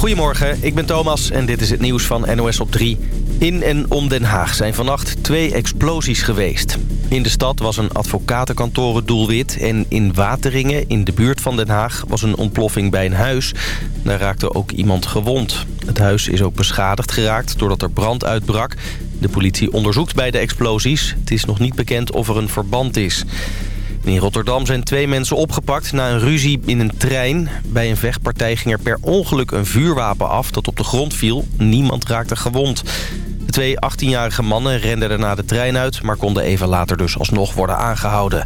Goedemorgen, ik ben Thomas en dit is het nieuws van NOS op 3. In en om Den Haag zijn vannacht twee explosies geweest. In de stad was een advocatenkantoor het doelwit... en in Wateringen, in de buurt van Den Haag, was een ontploffing bij een huis. Daar raakte ook iemand gewond. Het huis is ook beschadigd geraakt doordat er brand uitbrak. De politie onderzoekt bij de explosies. Het is nog niet bekend of er een verband is. In Rotterdam zijn twee mensen opgepakt na een ruzie in een trein. Bij een vechtpartij ging er per ongeluk een vuurwapen af dat op de grond viel. Niemand raakte gewond. De twee 18-jarige mannen renden daarna de trein uit... maar konden even later dus alsnog worden aangehouden.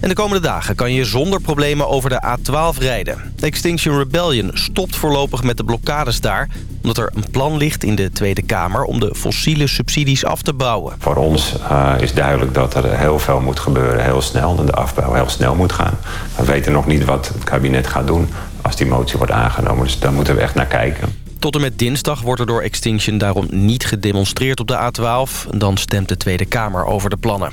En de komende dagen kan je zonder problemen over de A12 rijden. Extinction Rebellion stopt voorlopig met de blokkades daar... omdat er een plan ligt in de Tweede Kamer om de fossiele subsidies af te bouwen. Voor ons uh, is duidelijk dat er heel veel moet gebeuren, heel snel... en de afbouw heel snel moet gaan. We weten nog niet wat het kabinet gaat doen als die motie wordt aangenomen. Dus daar moeten we echt naar kijken. Tot en met dinsdag wordt er door Extinction daarom niet gedemonstreerd op de A12. Dan stemt de Tweede Kamer over de plannen.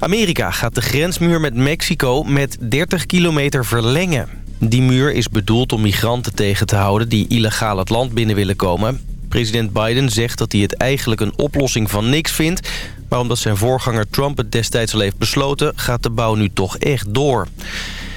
Amerika gaat de grensmuur met Mexico met 30 kilometer verlengen. Die muur is bedoeld om migranten tegen te houden die illegaal het land binnen willen komen. President Biden zegt dat hij het eigenlijk een oplossing van niks vindt... maar omdat zijn voorganger Trump het destijds al heeft besloten... gaat de bouw nu toch echt door.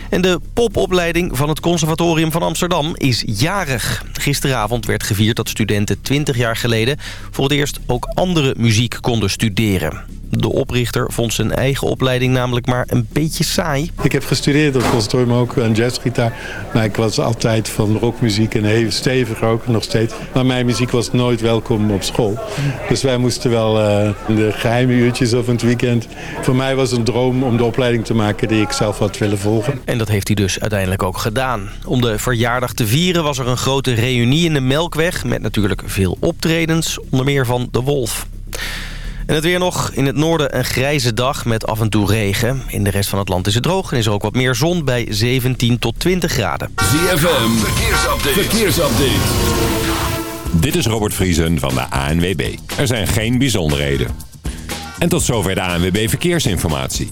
En de popopleiding van het Conservatorium van Amsterdam is jarig. Gisteravond werd gevierd dat studenten 20 jaar geleden... voor het eerst ook andere muziek konden studeren. De oprichter vond zijn eigen opleiding namelijk maar een beetje saai. Ik heb gestudeerd op conservatorium ook aan jazzgitaar. Maar ik was altijd van rockmuziek en heel stevig ook nog steeds. Maar mijn muziek was nooit welkom op school. Dus wij moesten wel uh, de geheime uurtjes of het weekend. Voor mij was het een droom om de opleiding te maken die ik zelf had willen volgen. En dat heeft hij dus uiteindelijk ook gedaan. Om de verjaardag te vieren was er een grote reunie in de Melkweg... met natuurlijk veel optredens, onder meer van De Wolf. En het weer nog. In het noorden een grijze dag met af en toe regen. In de rest van het land is het droog en is er ook wat meer zon bij 17 tot 20 graden. ZFM, verkeersupdate. verkeersupdate. Dit is Robert Vriesen van de ANWB. Er zijn geen bijzonderheden. En tot zover de ANWB Verkeersinformatie.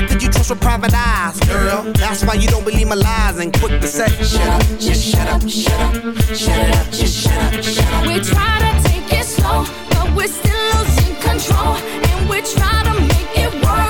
How could you trust with private eyes, girl? That's why you don't believe my lies and quick to say, shut up, just shut up, shut up, shut it up, just shut up, shut up. We try to take it slow, but we're still losing control. And we try to make it work,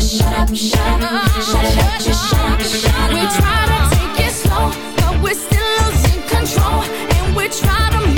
just shut up, shut up, shut up, just shut up, shut up. We try to take it slow, but we're still losing control, and we try to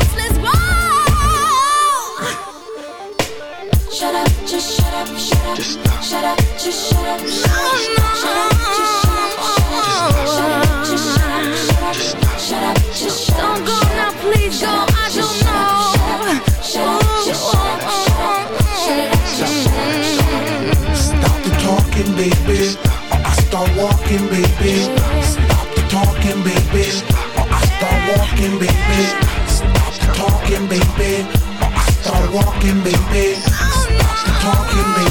Shut up, just shut up, shut up. Just stop. Shut up, just shut up, shut up. Shut up, just shut shut up. Just shut up, shut up. Shut up, just shut. Don't go now, please go. I don't know. Shut up, just shut up, shut up. Shut up, just shut up. Stop the talking, baby. I start walking, baby. Stop the talking, baby. I start walking, baby. Stop the talking, baby. I start walking, baby. Talking, baby.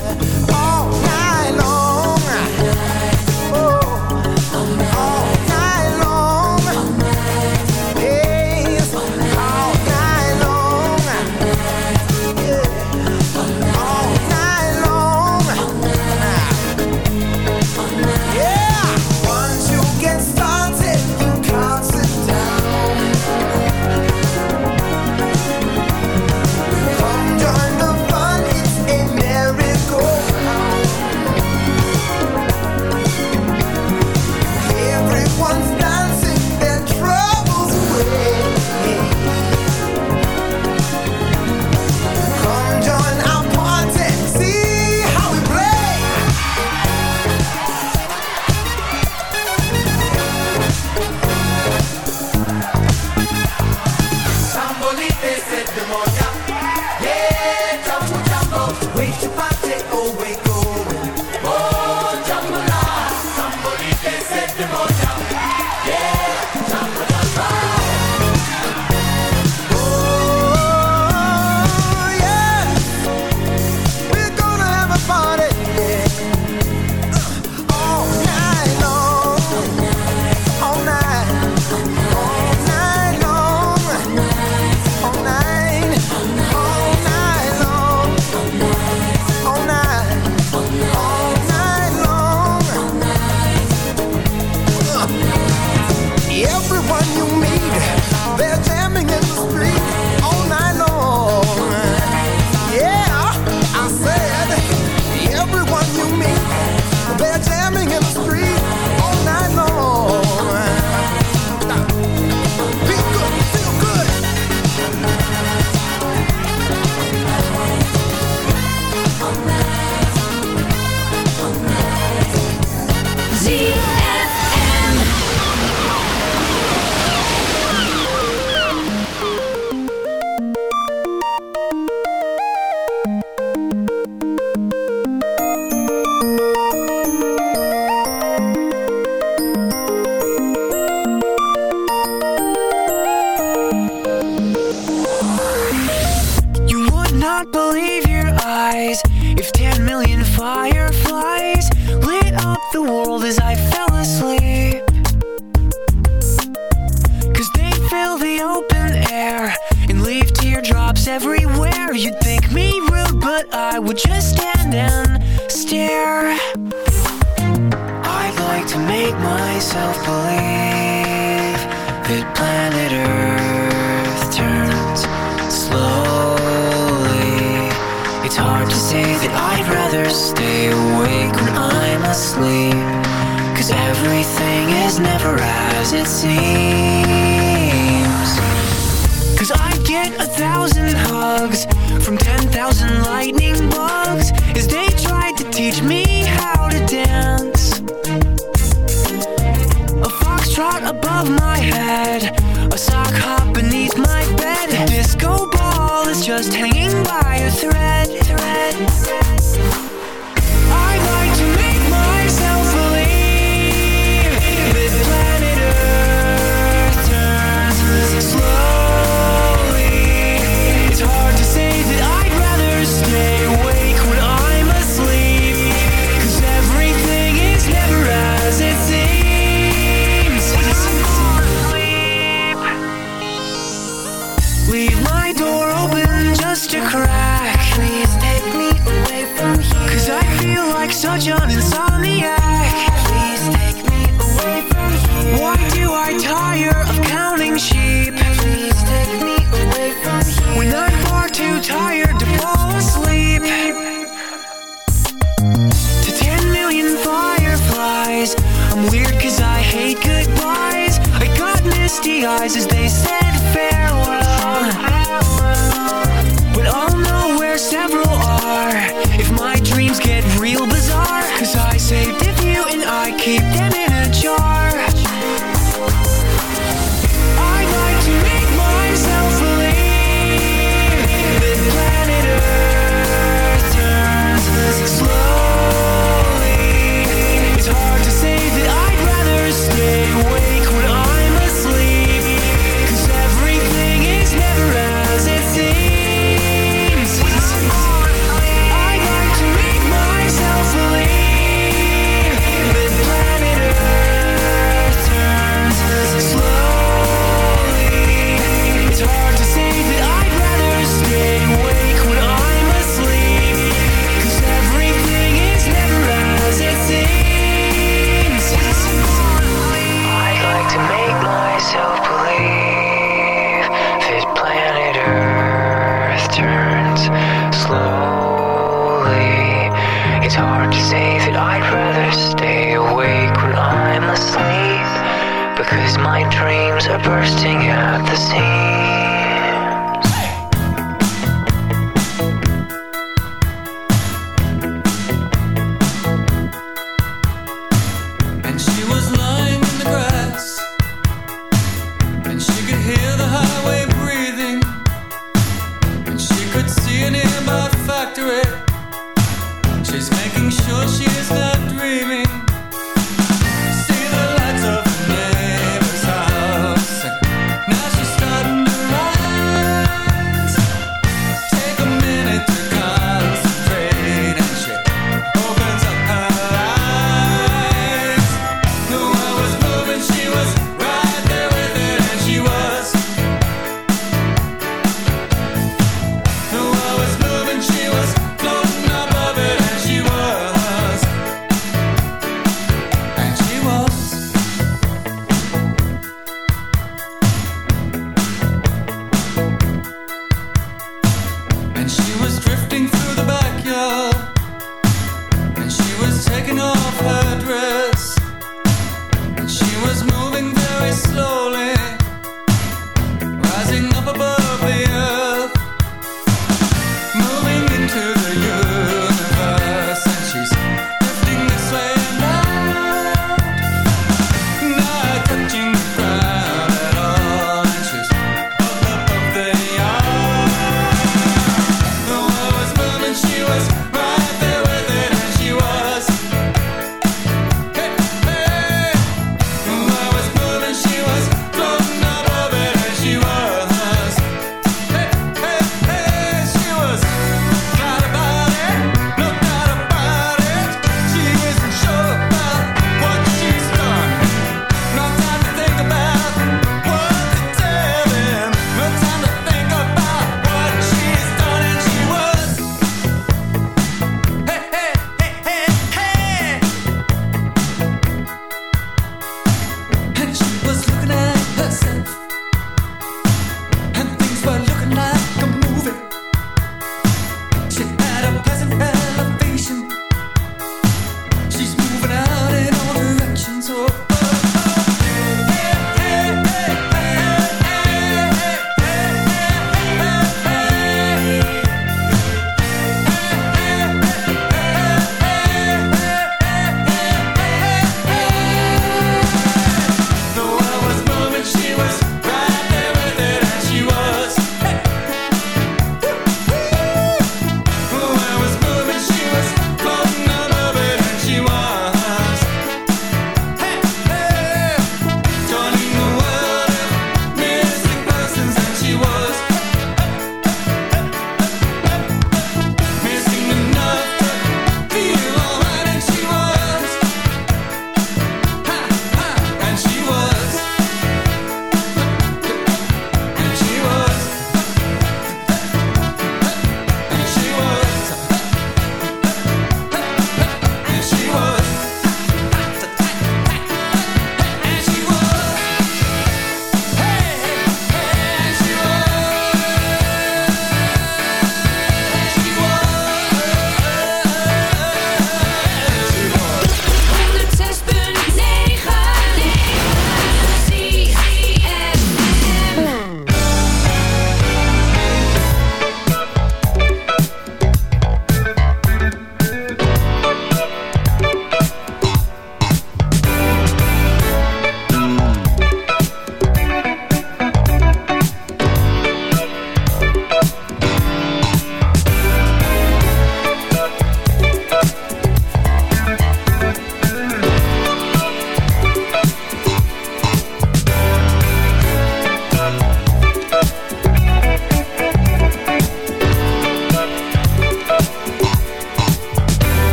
tried teach me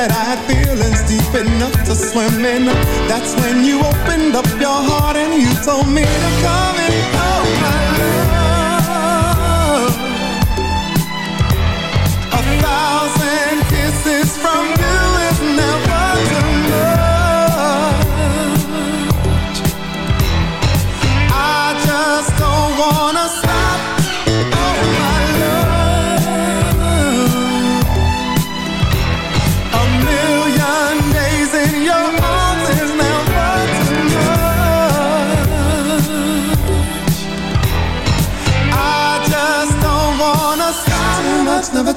that I had feelings deep enough to swim in. That's when you opened up your heart and you told me to come and Oh, my love. A thousand kisses from you is never too much. I just don't wanna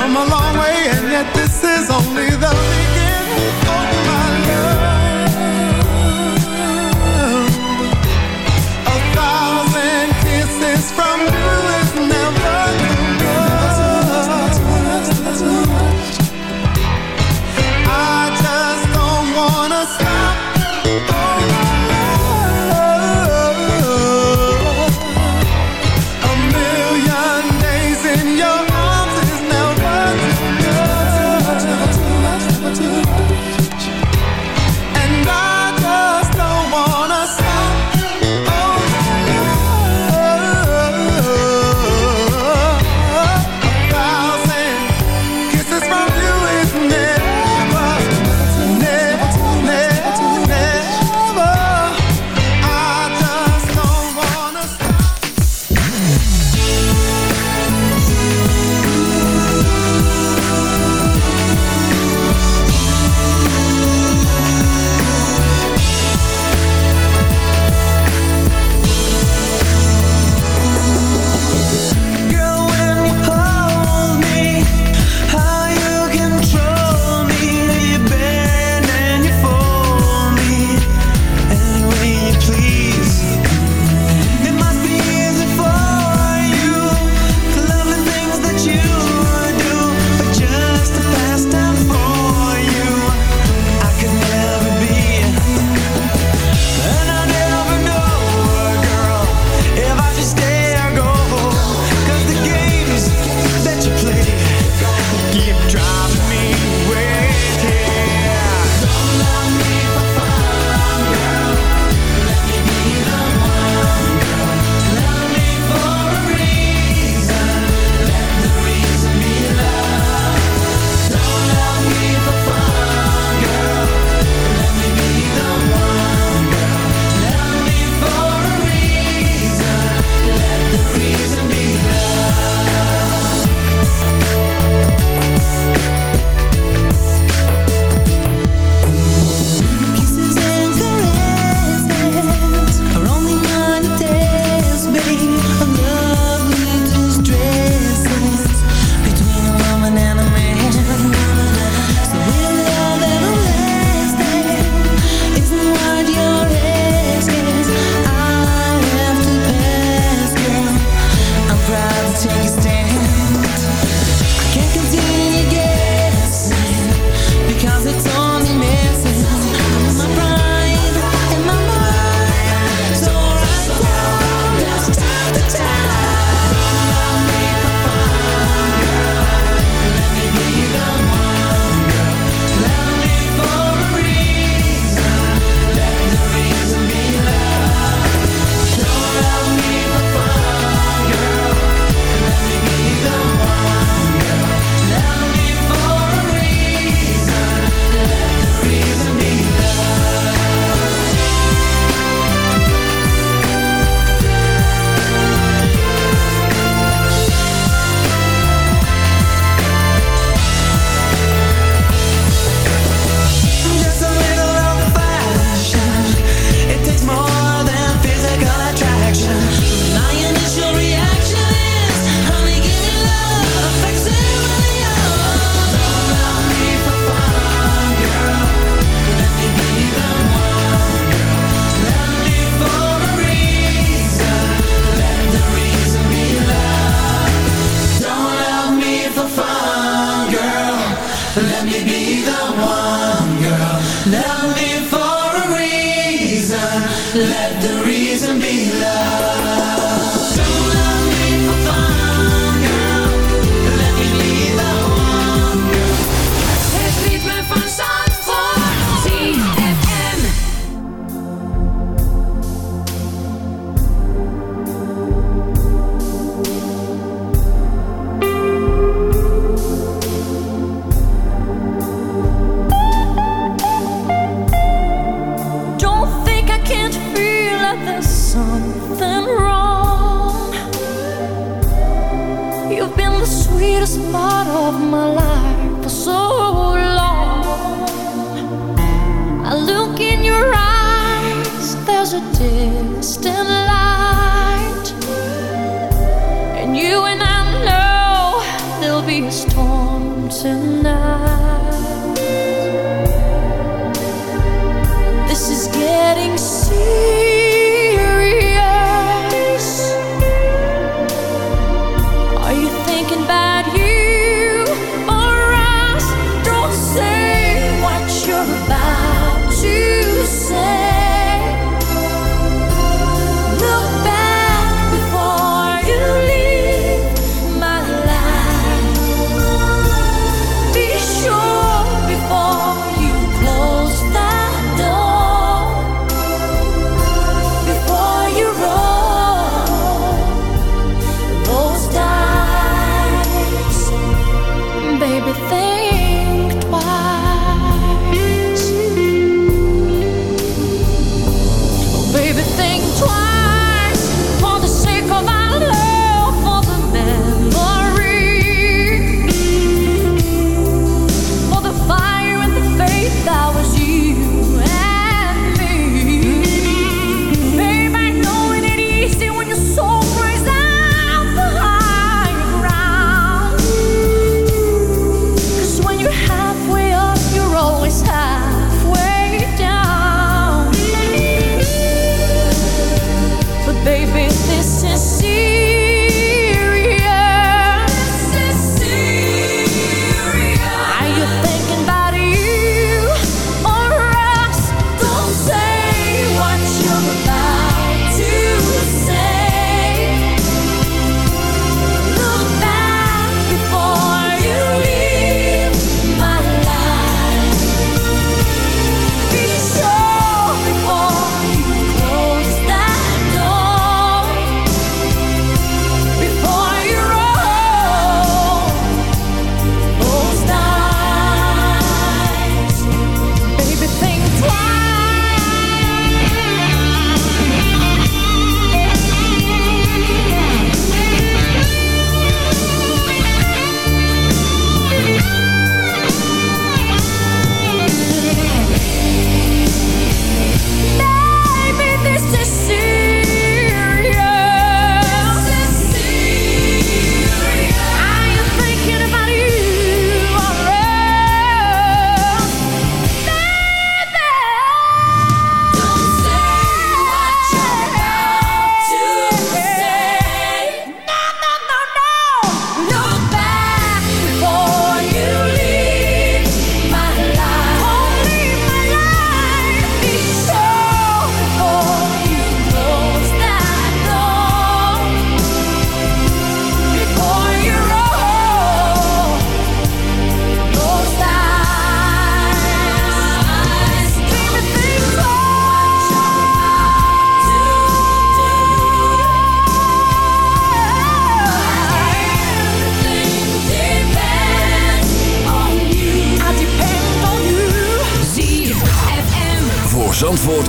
come a long way, and yet this is only the beginning. Oh, my love. A thousand kisses from you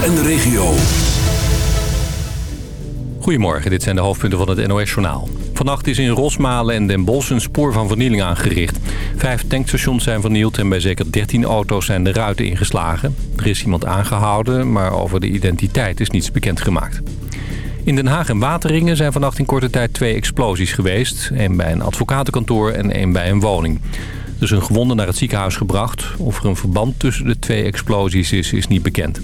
en de regio. Goedemorgen, dit zijn de hoofdpunten van het NOS-journaal. Vannacht is in Rosmalen en Den Bosch een spoor van vernieling aangericht. Vijf tankstations zijn vernield en bij zeker 13 auto's zijn de ruiten ingeslagen. Er is iemand aangehouden, maar over de identiteit is niets bekendgemaakt. In Den Haag en Wateringen zijn vannacht in korte tijd twee explosies geweest. Eén bij een advocatenkantoor en één bij een woning. Er is een gewonde naar het ziekenhuis gebracht. Of er een verband tussen de twee explosies is, is niet bekend.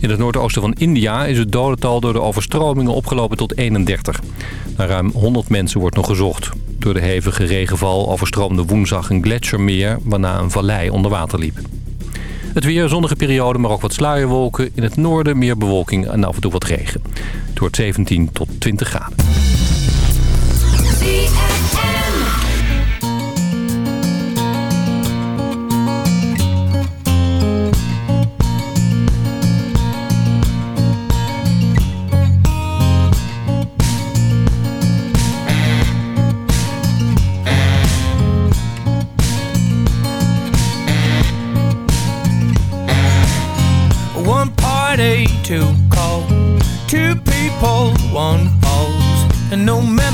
In het noordoosten van India is het dodental door de overstromingen opgelopen tot 31. Naar ruim 100 mensen wordt nog gezocht. Door de hevige regenval overstroomde woensdag een gletsjermeer... waarna een vallei onder water liep. Het weer, zonnige periode, maar ook wat sluierwolken. In het noorden meer bewolking en af en toe wat regen. Het wordt 17 tot 20 graden.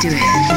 do it.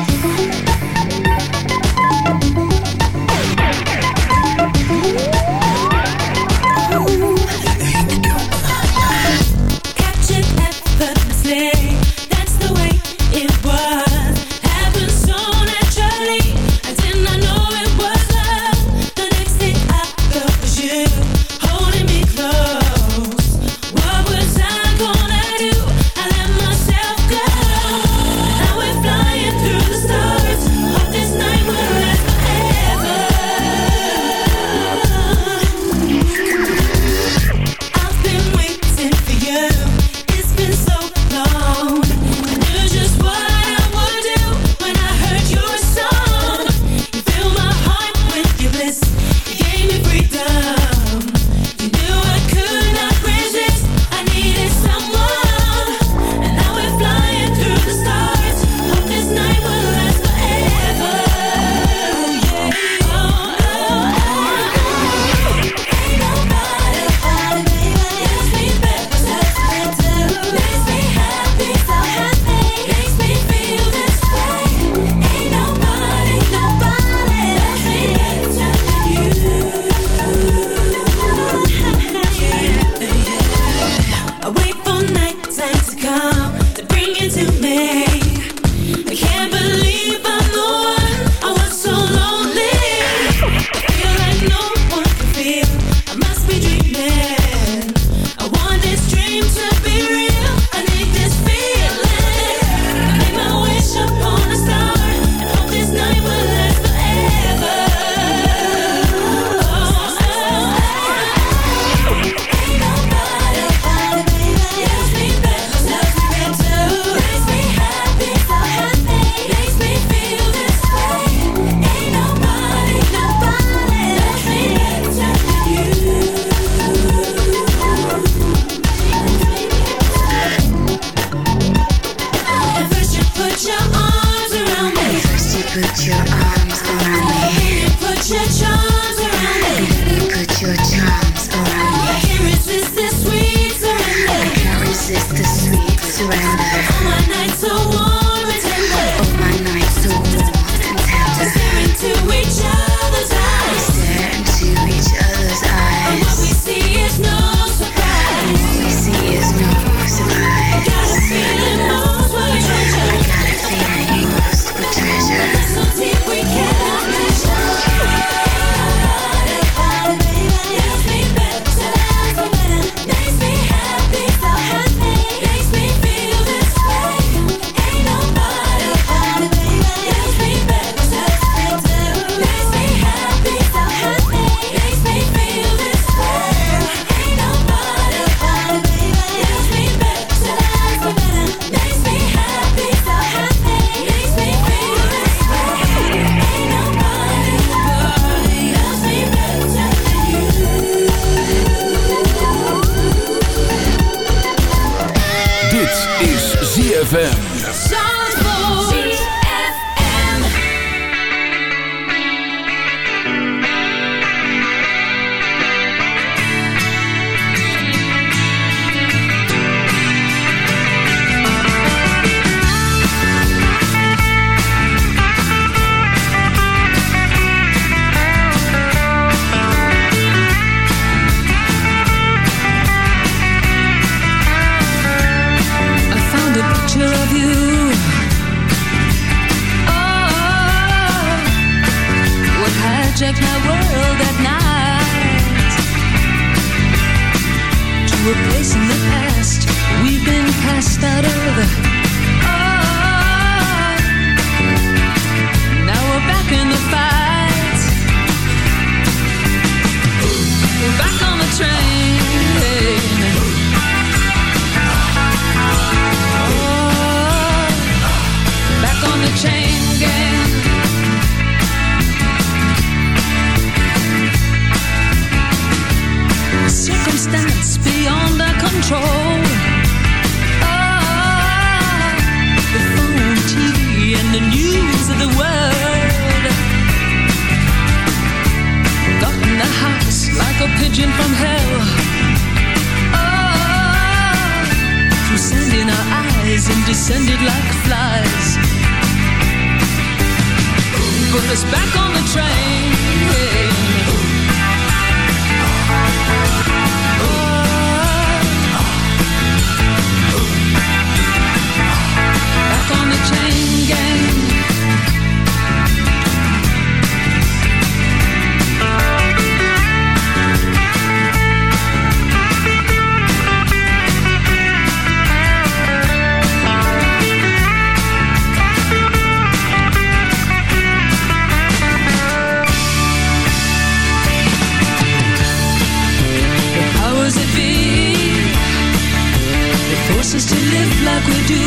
Do.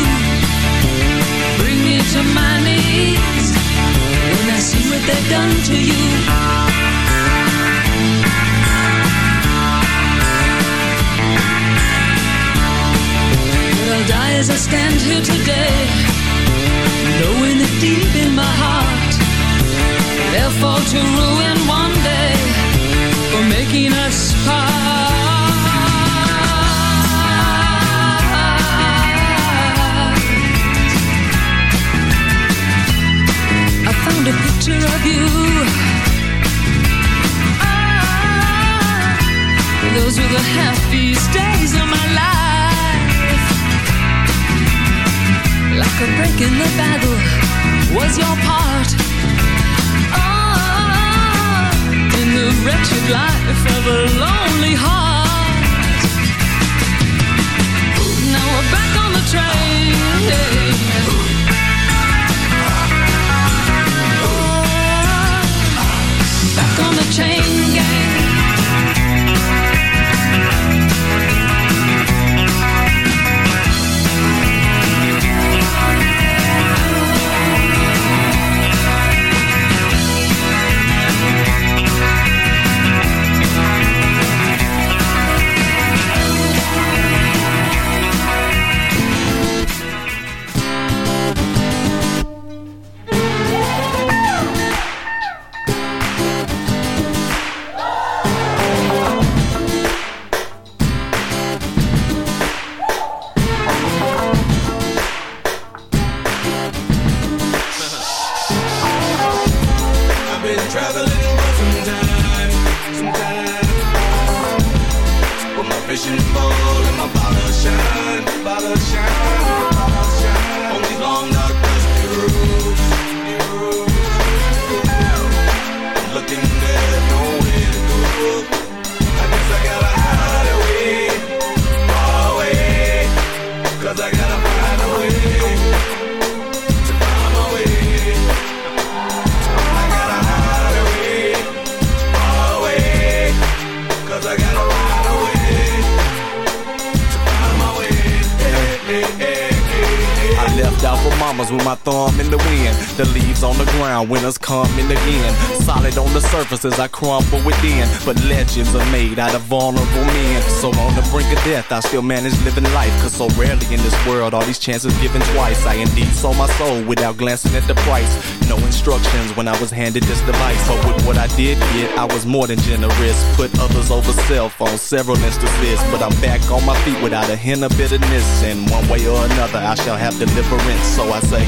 Bring me to my knees when I see what they've done to you. Fishing pole and my bottle shine, with my thumb in the wind. The leaves on the ground, winners coming again. Solid on the surface as I crumble within. But legends are made out of vulnerable men. So on the brink of death, I still manage living life. Cause so rarely in this world are these chances given twice. I indeed sold my soul without glancing at the price. No instructions when I was handed this device. But with what I did get, I was more than generous. Put others over cell phones, several instances. But I'm back on my feet without a hint of bitterness. And one way or another, I shall have deliverance. So I say,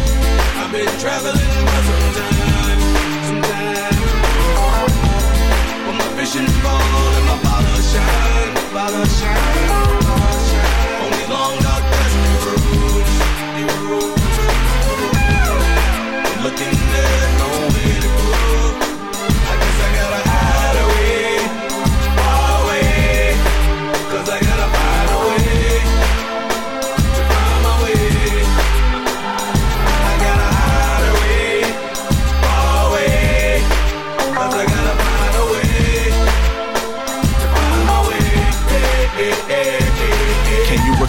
I've been traveling for some time. With my fishing pole and my bottle shine, bottle shine,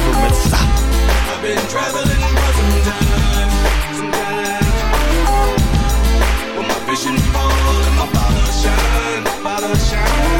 deliverance. I've been traveling for some time, some time. but my vision bold and my bottle shine, bottle shine.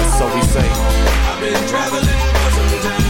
So we say, I've been traveling for some time,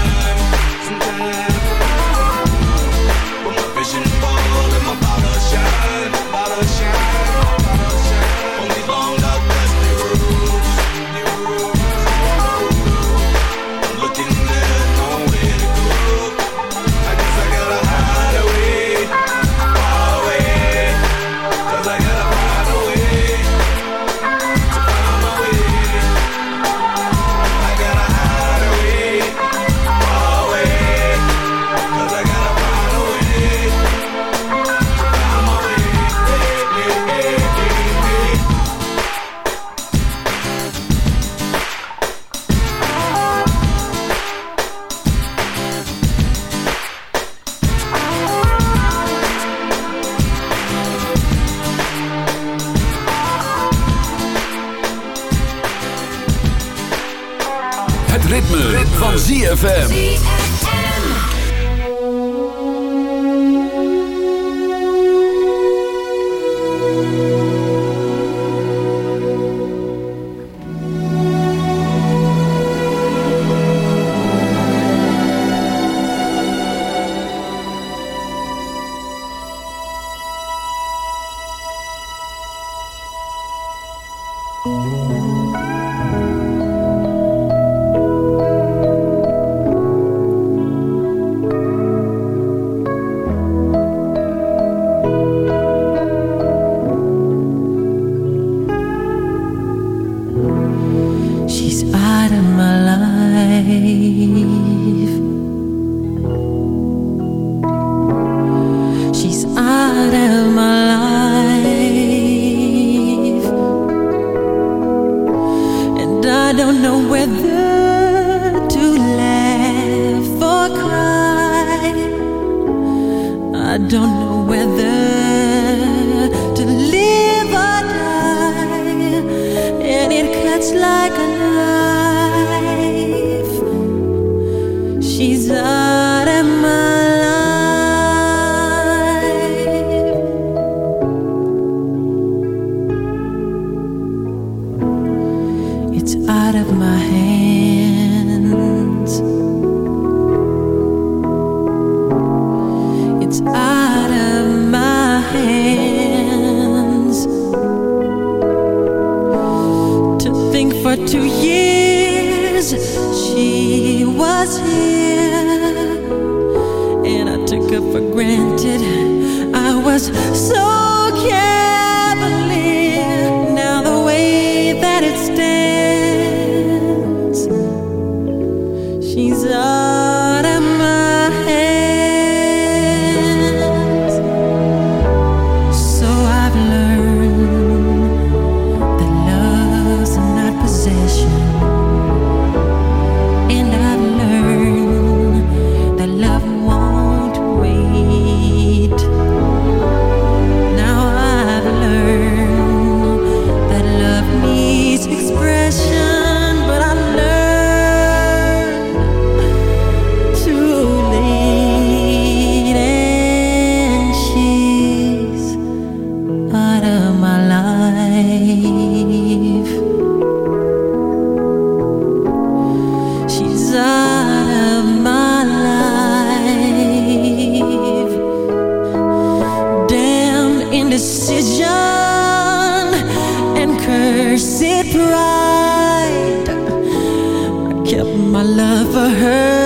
don't indecision and cursed pride. I kept my love for her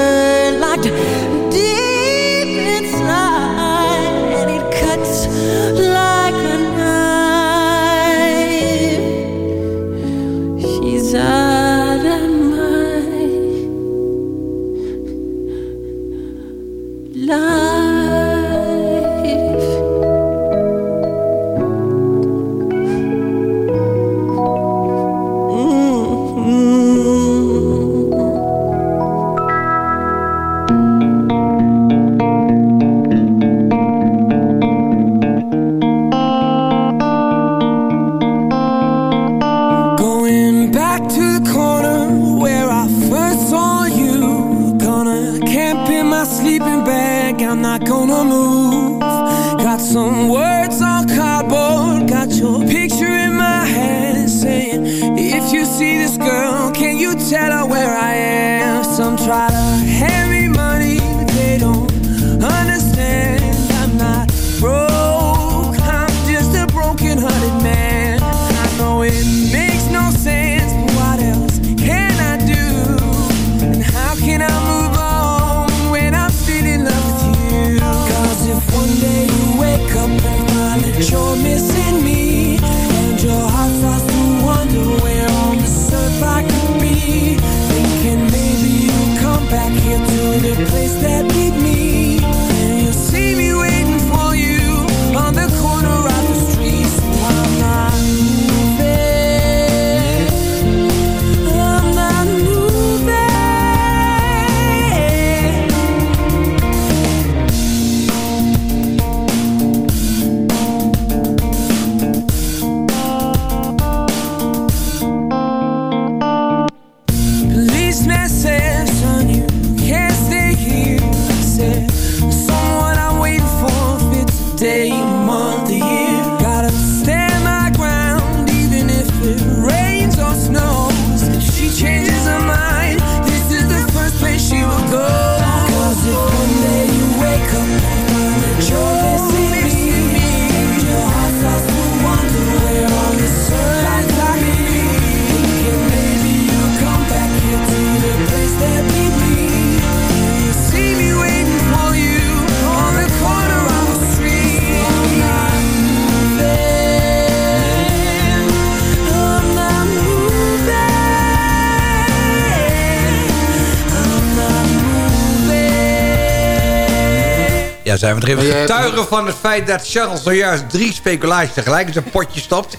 zijn we er even getuigen van het feit dat Charles zojuist drie speculaties tegelijk in zijn potje stopt.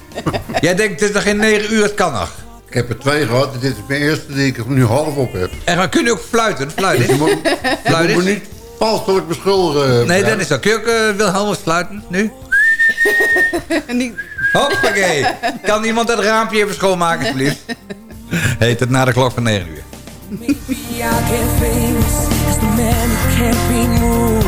Jij denkt, het is nog geen negen uur, het kan nog. Ik heb er twee gehad. Dit is mijn eerste die ik er nu half op heb. En we kunnen ook fluiten. Fluiten. Je moet, je Fluiten. moet niet valselijk beschuldigen. Nee, dat is ook. Kun je ook uh, Wilhelmus fluiten nu? Hoppakee. Kan iemand dat raampje even schoonmaken, alsjeblieft? Heet het na de klok van 9 uur. Maybe I'll get famous as the man who can't be moved.